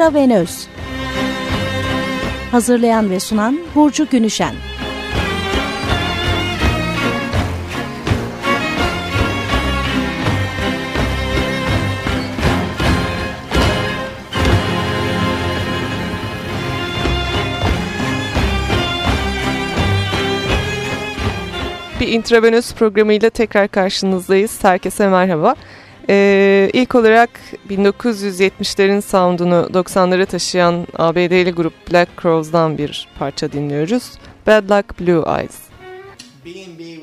intravenöz. Hazırlayan ve sunan Burcu Günüşen. Bir intravenöz programıyla tekrar karşınızdayız. Herkese merhaba. Ee, ilk olarak 1970'lerin sound'unu 90'lara taşıyan ABD'li grup Black Crowes'dan bir parça dinliyoruz. Bad Luck Blue Eyes. B&B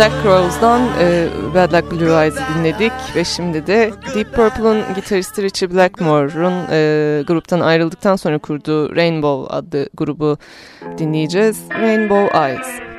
Black Crowes'dan e, Bad Luck Blue Eyes'ı dinledik ve şimdi de Deep Purple'ın gitaristi Richie Blackmore'un e, gruptan ayrıldıktan sonra kurduğu Rainbow adlı grubu dinleyeceğiz. Rainbow Eyes.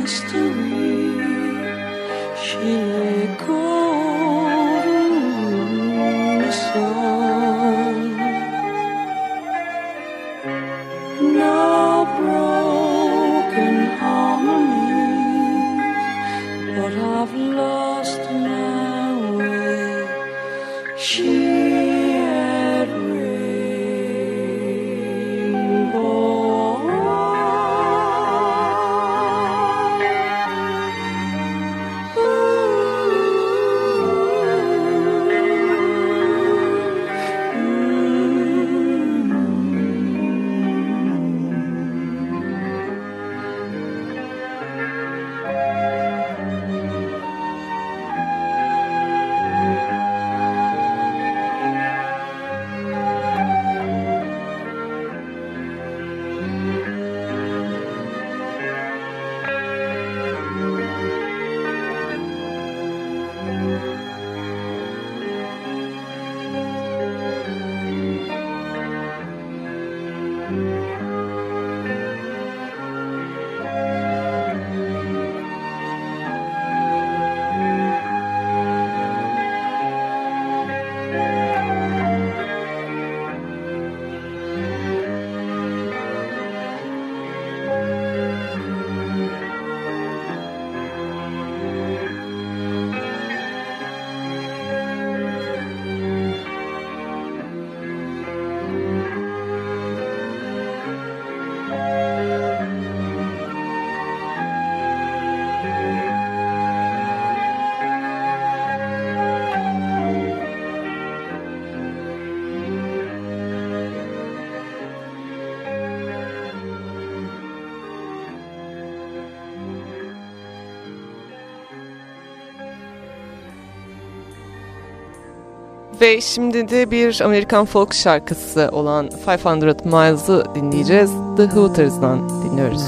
Christ Ve şimdi de bir Amerikan folk şarkısı olan 500 Miles'ı dinleyeceğiz. The Hooters'dan dinliyoruz.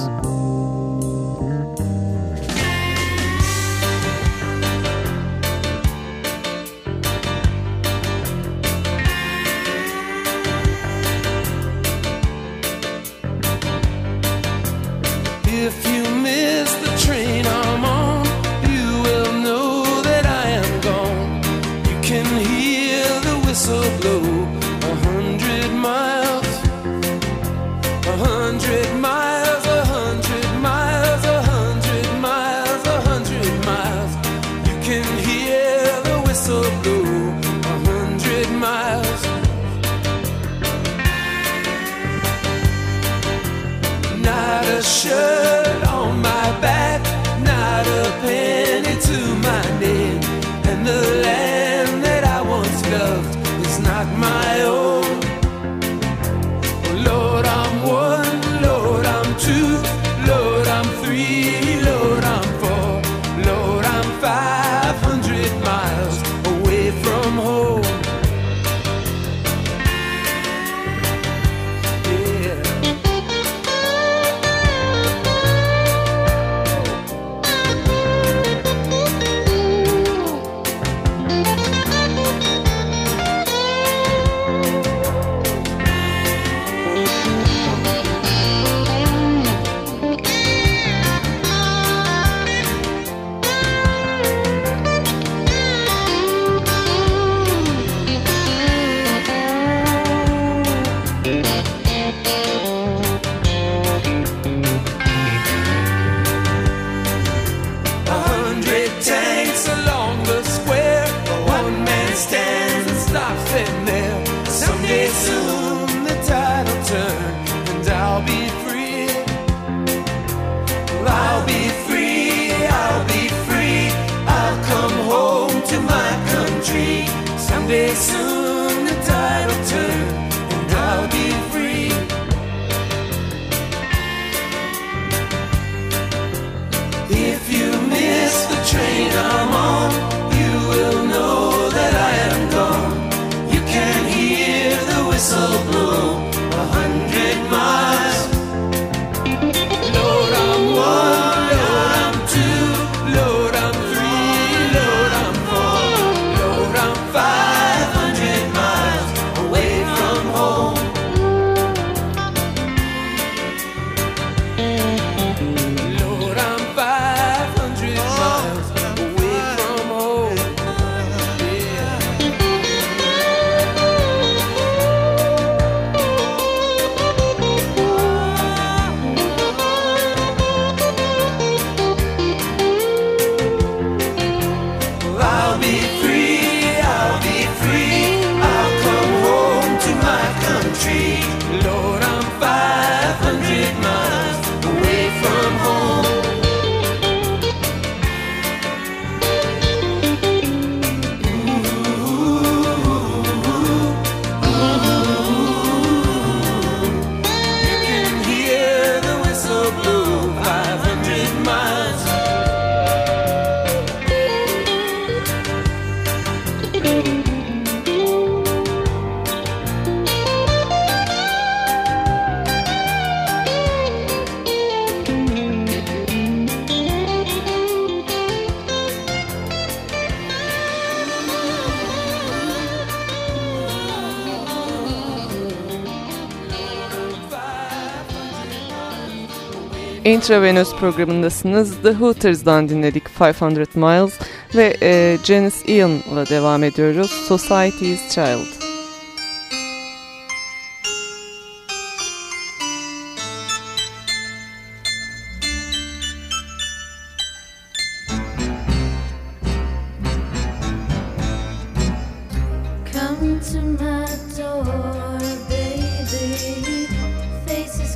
Intravenous programındasınız. The Hooters'dan dinledik 500 Miles ve e, Janice Ian'la devam ediyoruz. Society's Child.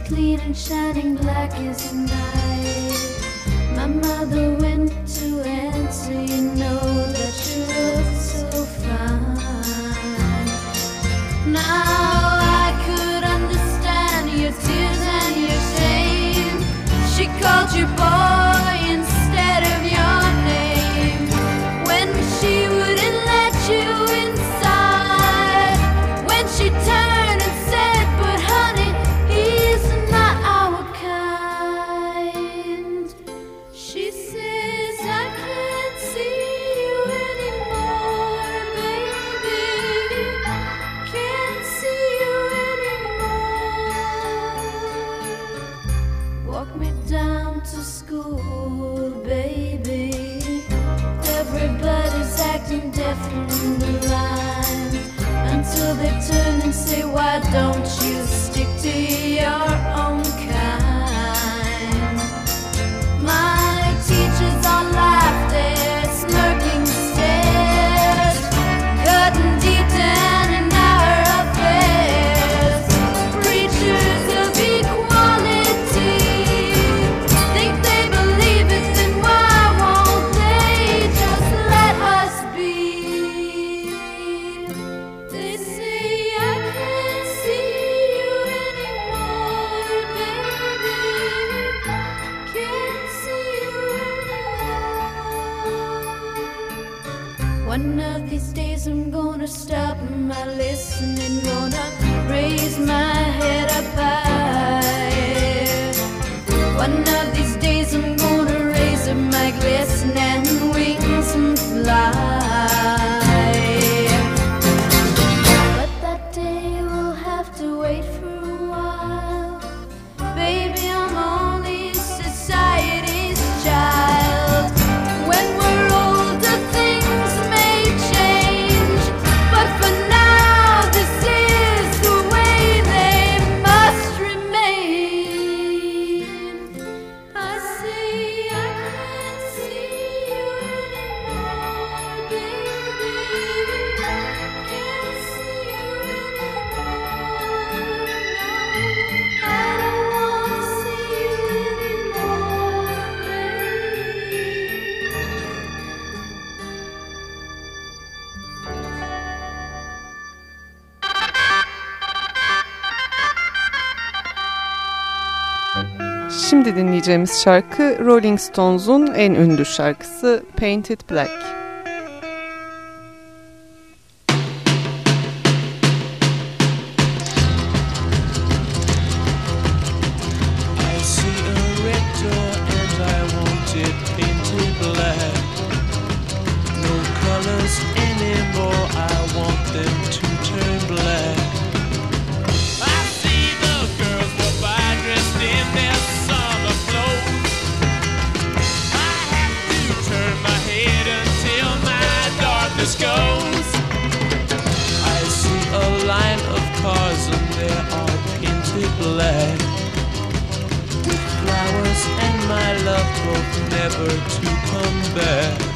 clean and shining black as night. My mother went to answer, you know that you look so fine. Now I could understand your tears and your shame. She called you boy. Days I'm gonna stop my listening, gonna raise my head up high. One of these days I'm gonna raise up my glistening wings and fly. Dinleyeceğimiz şarkı Rolling Stones'un en ünlü şarkısı Painted Black. black With flowers and my love hope never to come back.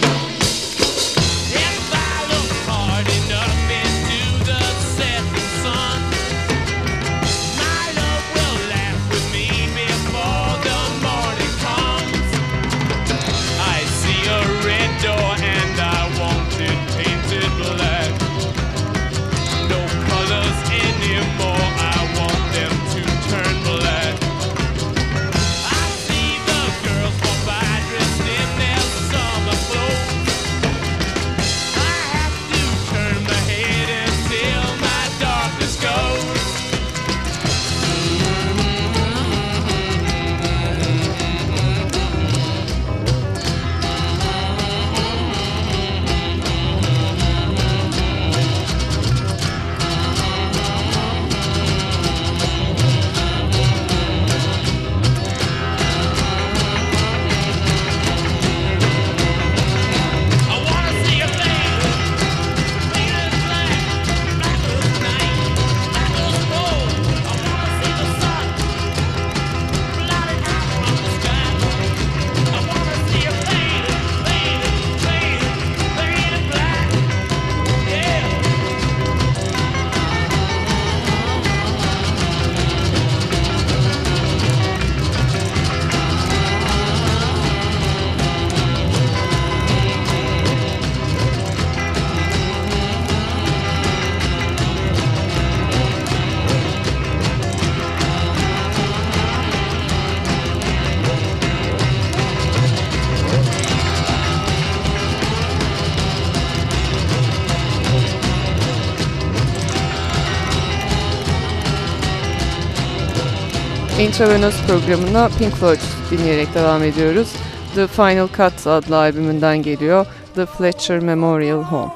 Intravenous programına Pink Floyd dinleyerek devam ediyoruz. The Final Cut adlı albümünden geliyor The Fletcher Memorial Home.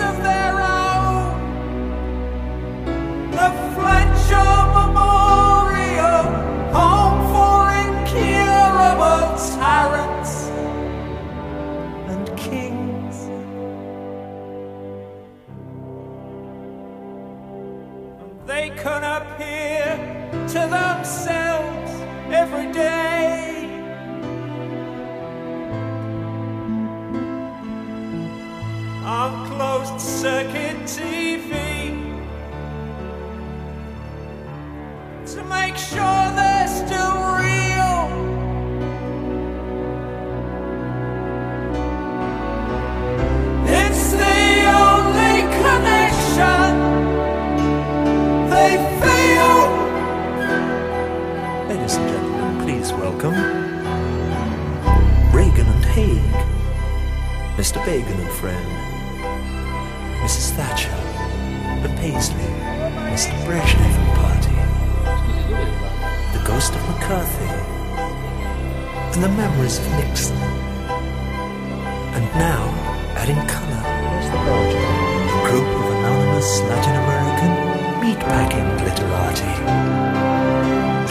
of them. Circuit TV to make sure they're still real. It's the only connection they feel. Ladies and gentlemen, please welcome Reagan and Haig, Mr. Begin and friend, Mrs. Thatcher, the Paisley, Mr. Brezhnev party, the ghost of McCarthy, and the memories of Nixon. And now, adding color, a group of anonymous Latin American meatpacking literati.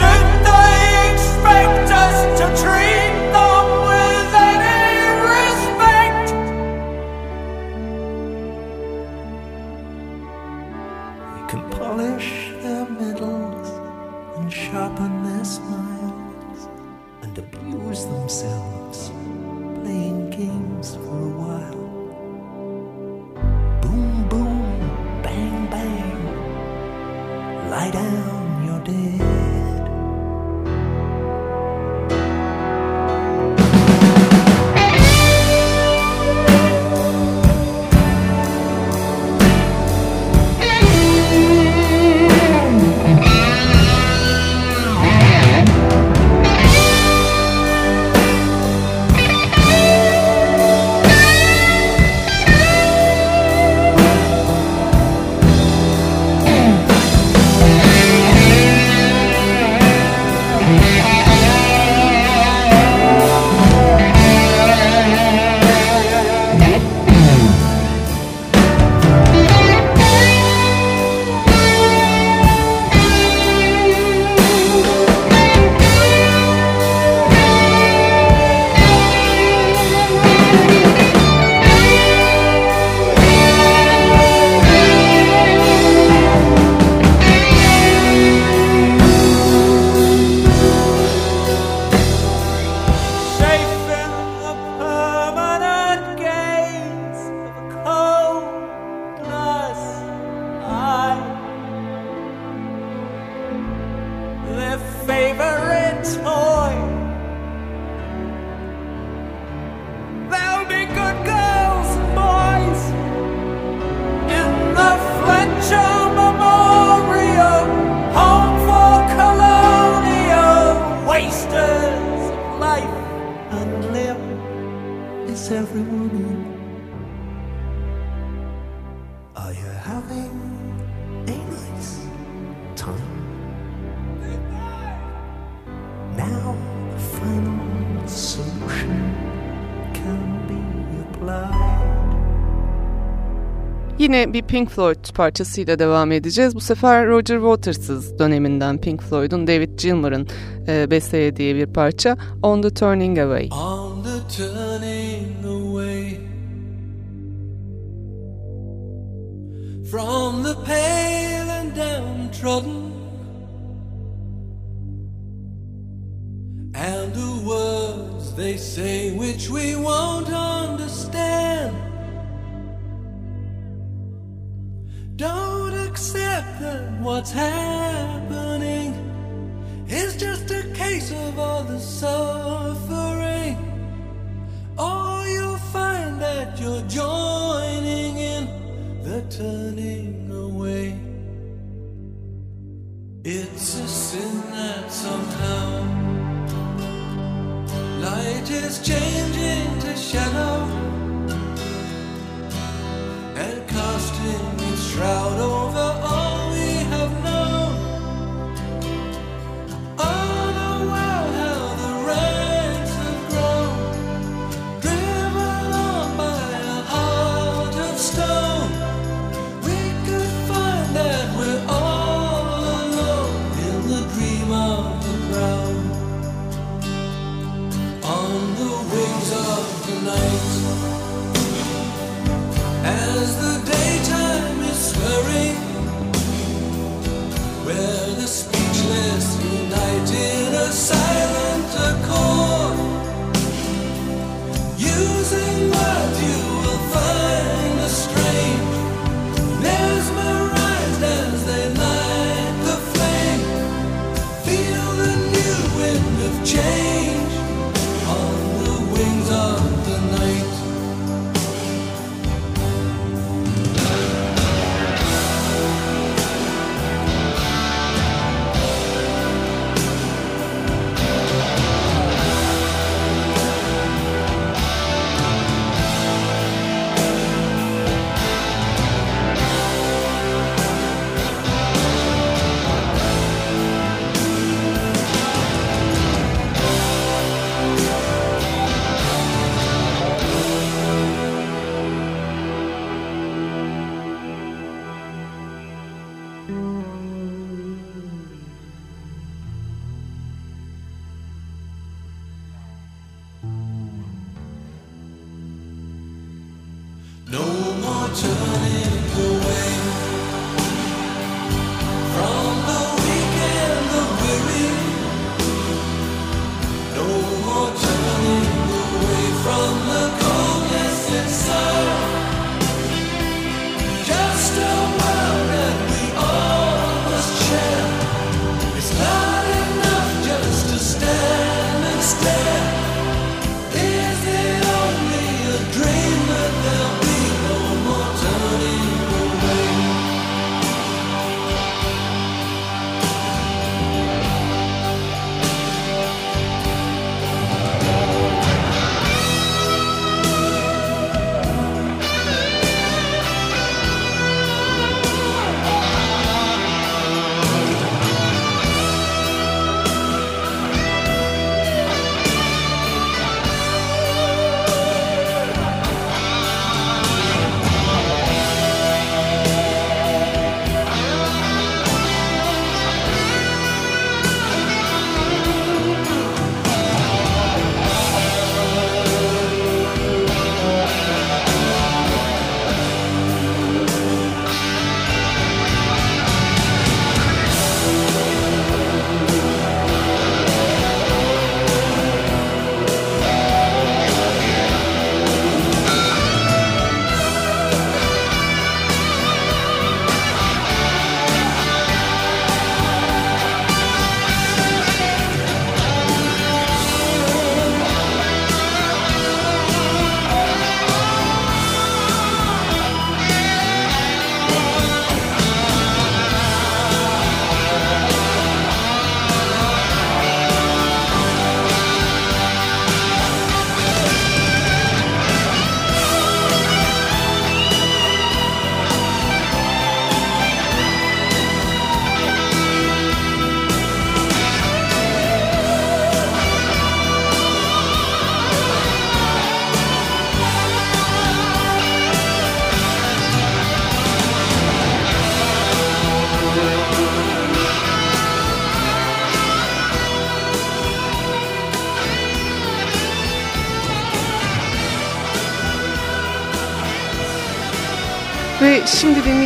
Did they expect us to treat and abuse themselves playing games for a while. Boom, boom, bang, bang. Lie down, Is everyone in? Are you having a nice time? Now the final solution can be applied. Yine bir Pink Floyd parçasıyla devam edeceğiz. Bu sefer Roger Waters'ız döneminden Pink Floyd'un David Gilmour'ın e, bestelediği bir parça On the Turning Away. on downtrodden and the words they say which we won't understand. Don't accept that what's happening is just a case of all the suffering. Or you'll find that you're joining in the turning away. It's a sin that somehow light is changing to shadow and casting its shroud over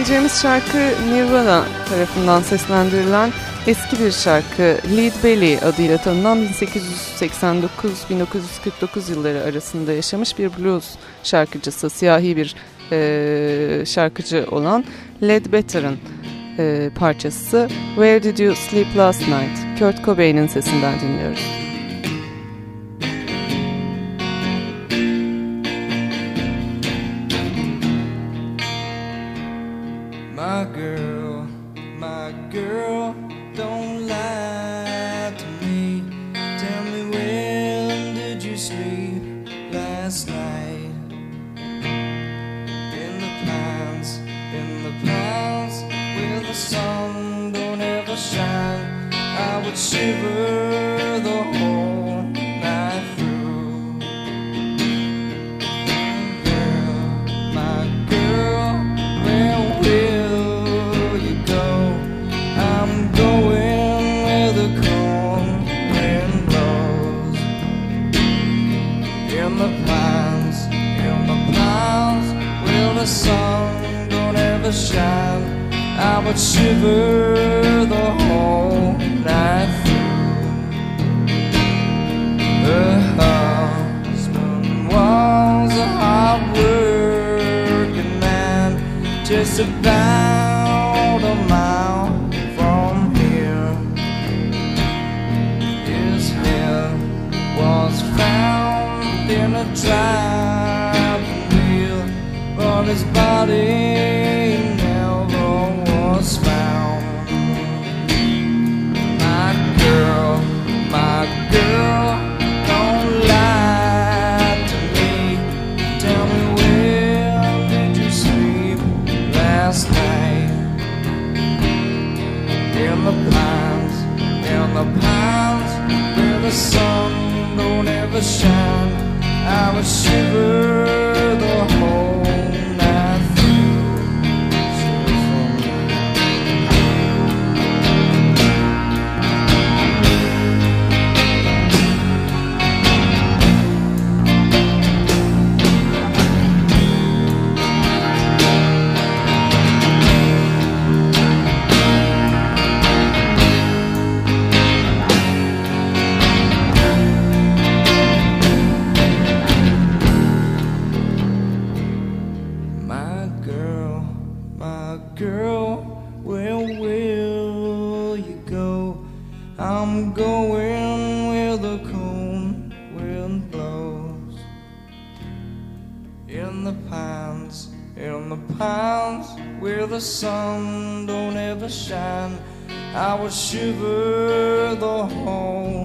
dinleyeceğimiz şarkı Nirvana tarafından seslendirilen eski bir şarkı Lead Belly adıyla tanınan 1889-1949 yılları arasında yaşamış bir blues şarkıcısı, siyahi bir e, şarkıcı olan Led Better'ın e, parçası Where Did You Sleep Last Night? Kurt Cobain'in sesinden dinliyoruz. the sun don't ever shine, I would shiver the whole night through. Her husband was a hard working man, just about. Girl, my girl, where will you go? I'm going where the cold wind blows. In the pines, in the pines, where the sun don't ever shine, I will shiver the whole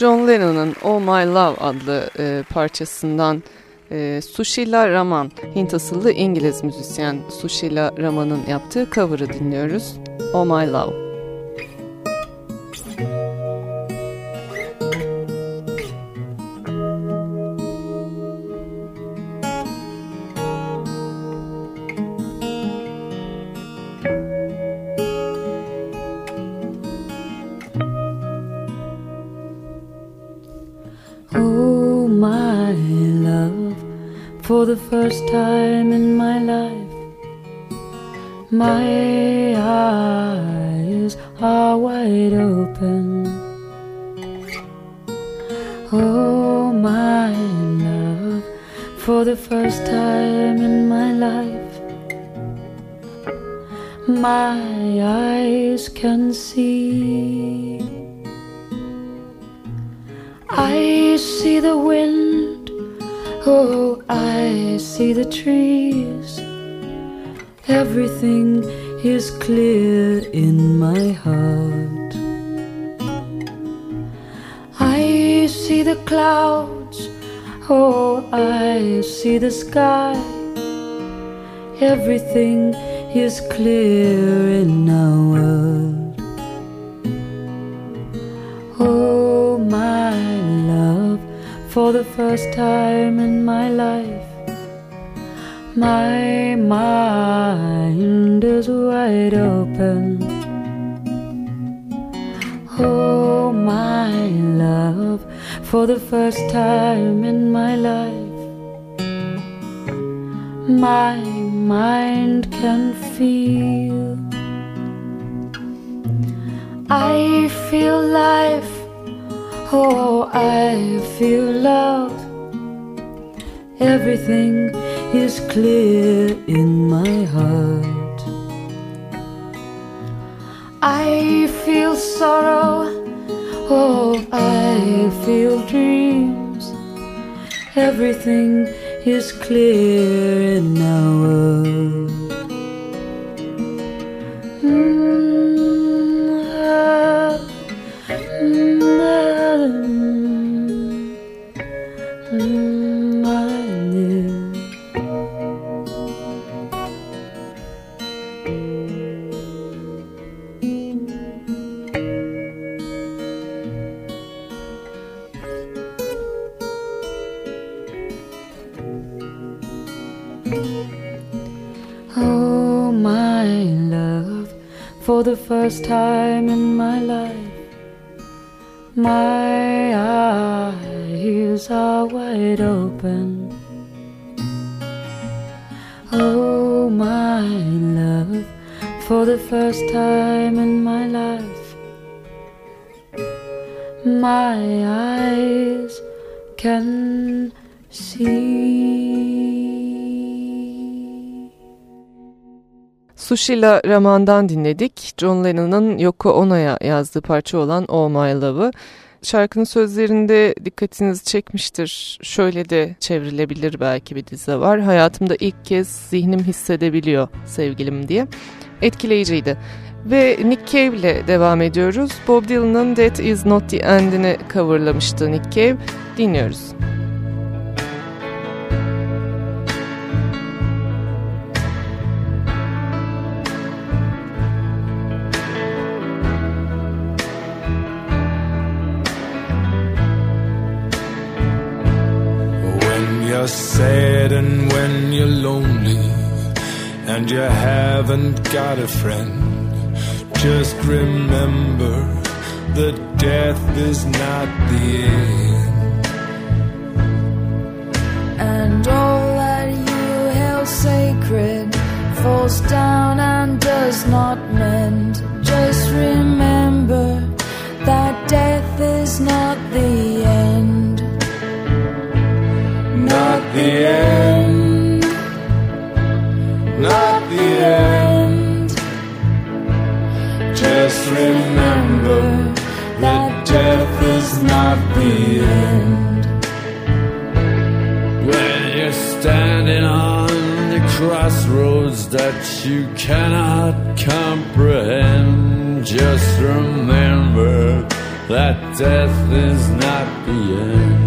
John Lennon'ın Oh My Love adlı e, parçasından e, Sushila Raman, Hint asıllı İngiliz müzisyen Sushila Raman'ın yaptığı cover'ı dinliyoruz. Oh My Love. For the first time in my life, my eyes are wide open. Oh, my love, for the first time in my life, my eyes can see. I see the wind, oh, I see the trees. Everything is clear in my heart. I see the clouds, oh, I see the sky. Everything is clear in our world. Oh, for the first time in my life, my mind is wide open. Oh, my love, for the first time in my life, my mind can feel. I feel life, oh, I feel love. Everything is clear in my heart. I feel sorrow, oh, I feel dreams. Everything is clear in our world. For the first time in my life. My eyes are wide open. Oh, my love, for the first time in my life, my eyes can see. Sushila Raman'dan dinledik. John Lennon'ın Yoko Ono'ya yazdığı parça olan Oh My Love'ı. Şarkının sözlerinde dikkatinizi çekmiştir. Şöyle de çevrilebilir belki bir dize var. Hayatımda ilk kez zihnim hissedebiliyor sevgilim diye. Etkileyiciydi. Ve Nick Cave ile devam ediyoruz. Bob Dylan'ın That Is Not The End'ini coverlamıştı Nick Cave. Dinliyoruz. When and when you're lonely and you haven't got a friend, just remember that death is not the end. and all that you held sacred falls down and does not mend. Just remember that death is not the end. Not the end. Not the end. Just remember that death is not the end. When you're standing on the crossroads that you cannot comprehend, just remember that death is not the end.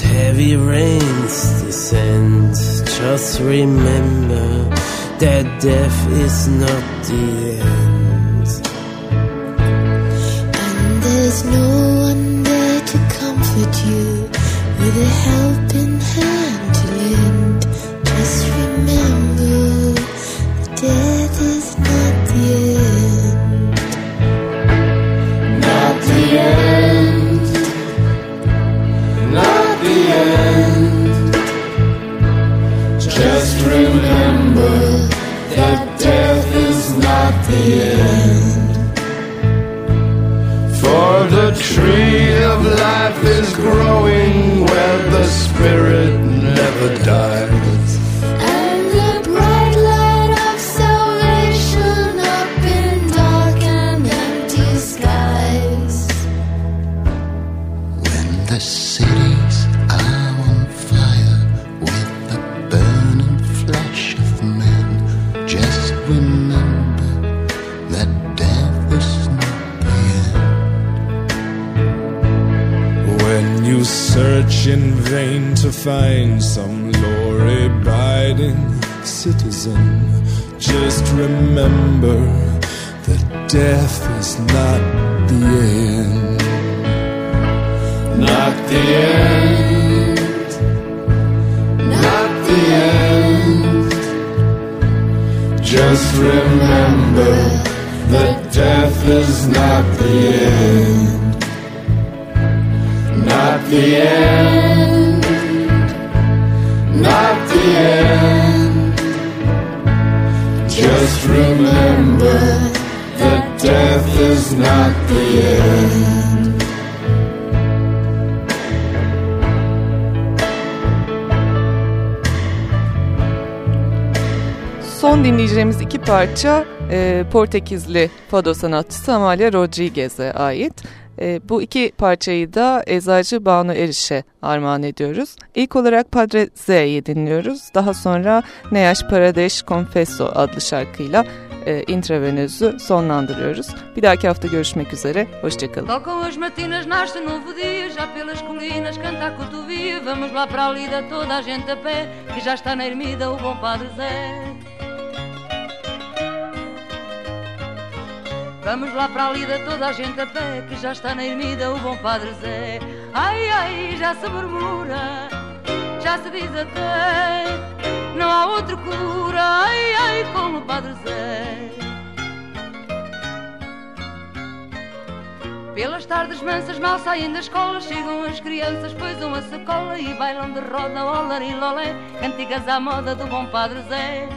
Heavy rains descend, just remember that death is not the end. And there's no one there to comfort you with a helping hand tree of life is growing where the spirit never dies. Remember that death is not the end. Not the end. Not the end. Just remember that death is not the end. Not the end. Not the end. Son dinleyeceğimiz iki parça e, Portekizli fado sanatçısı Amalia Rodriguez'e ait. E, bu iki parçayı da Eczacı Banu Eriş'e armağan ediyoruz. İlk olarak Padre Z'yi dinliyoruz. Daha sonra Neyaş Paradeş Confesso adlı şarkıyla e, intravenözü sonlandırıyoruz. Bir dahaki hafta görüşmek üzere. Hoşçakalın. Tocam as matinas, nasce novo dia, já pelas colinas canta a cotovia. Vamos lá para a lida, toda a gente a pé, que já está na ermida o bom Padre Zé. Vamos lá para a lida, toda a gente a pé, que já está na ermida o bom Padre Zé. Ai, ai, já se murmura, já se diz até, não há outro cura, ai, ai, como o Padre Zé. Pelas tardes mansas mal saem da escola Chegam as crianças, poisam a sacola E bailam de roda, olar e lolé Cantigas à moda do bom Padre Zé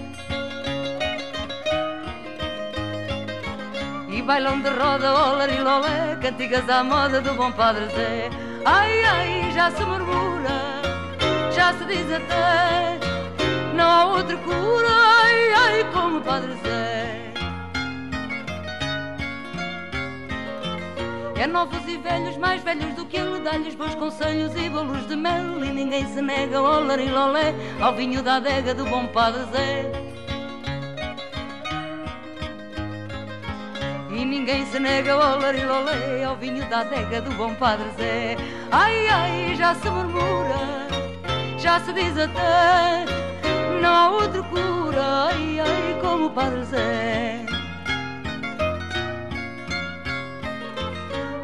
E bailam de roda, olar e lolé Cantigas à moda do bom Padre Zé Ai, ai, já se murmura Já se diz até Há outra cura Ai, ai, como o Padre Zé. É novos e velhos, mais velhos do que ele Dá-lhes bons conselhos e bolos de mel E ninguém se nega olar e lolé Ao vinho da adega do bom Padre Zé. E ninguém se nega olar e lolé Ao vinho da adega do bom Padre Zé. Ai, ai, já se murmura Já se diz até Há outro cura Ai, ai, como o Padre Zé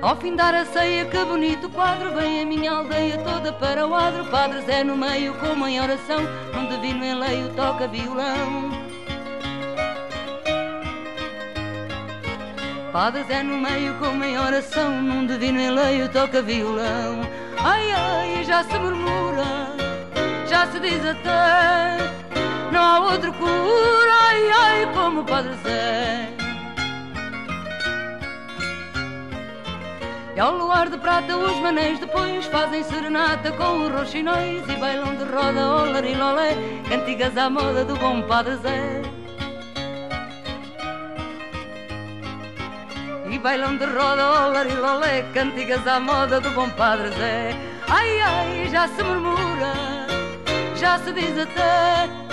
Ao fim dar a ceia, que bonito quadro Vem a minha aldeia toda para o adro. Padre Zé no meio, como em oração Num divino enleio toca violão. Padre Zé no meio, como em oração Num divino enleio toca violão. Ai, ai, já se murmura Já se diz até Não há outro cura Ai, ai, como o Padre Zé E ao luar de prata os manéis depois fazem serenata com os roxinóis E bailam de roda, olar e lolé, cantigas à moda do bom Padre Zé. E bailam de roda, olar e lolé, cantigas à moda do bom Padre Zé. Ai, ai, já se murmura, já se diz até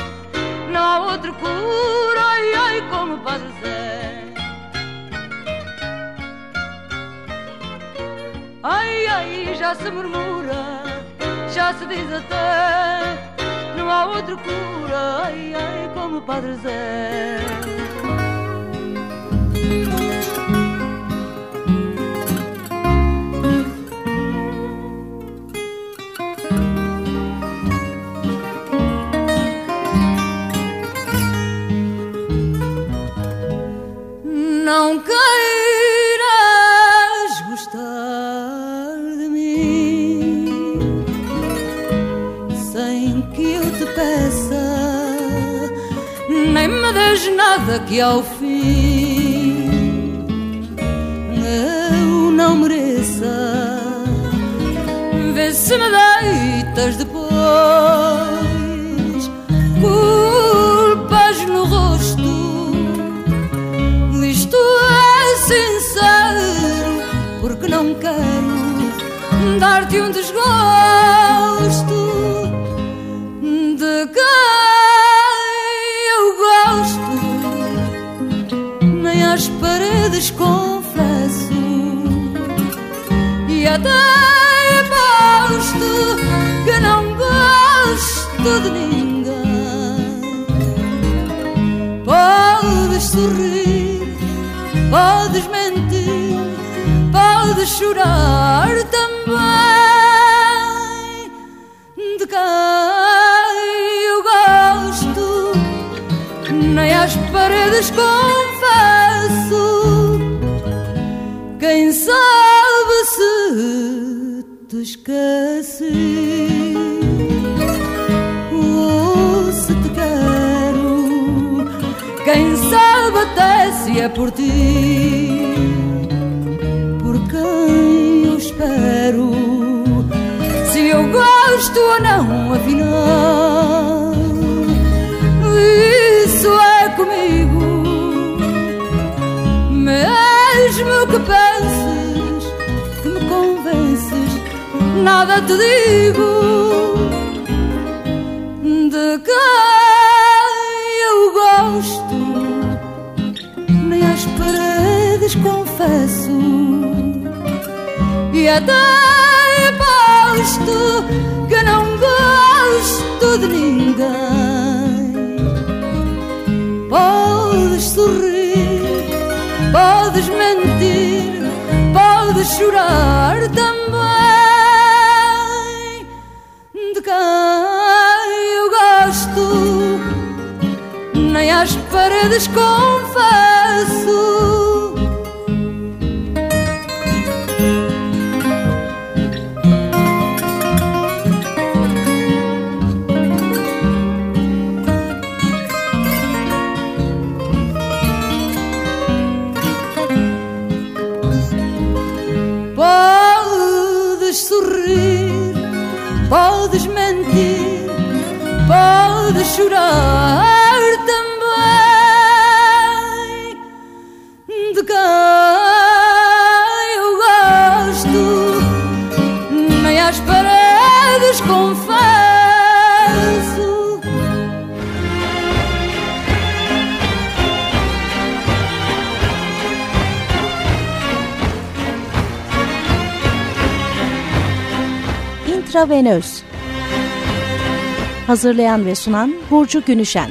Há outro cura, ai, ai, como o Padre Zé Ai, ai, já se murmura, já se diz até Não há outro cura, ai, ai, como o Padre Zé Não queiras gostar de mim sem que eu te peça, nem me des nada que ao fim eu não mereça. Vê se me deitas depois não quero dar-te um desgosto de quem eu gosto. Nem às paredes confesso, e até aposto que não gosto de ninguém. Podes sorrir, podes mentir, podes chorar também. De quem eu gosto, nem às paredes confesso. Quem sabe se te esqueci ou se te quero. Quem sabe até se é por ti, gosto ou não, afinal, isso é comigo. Mesmo que penses nada te digo. De quem eu gosto, nem às paredes confesso, e até posto que não gosto de ninguém. Podes sorrir, podes mentir, podes chorar também de quem eu gosto, nem às paredes confesso. Chorar também de quem eu gosto, nem às paredes confesso. Intravenöz Hazırlayan ve sunan Burcu Günüşen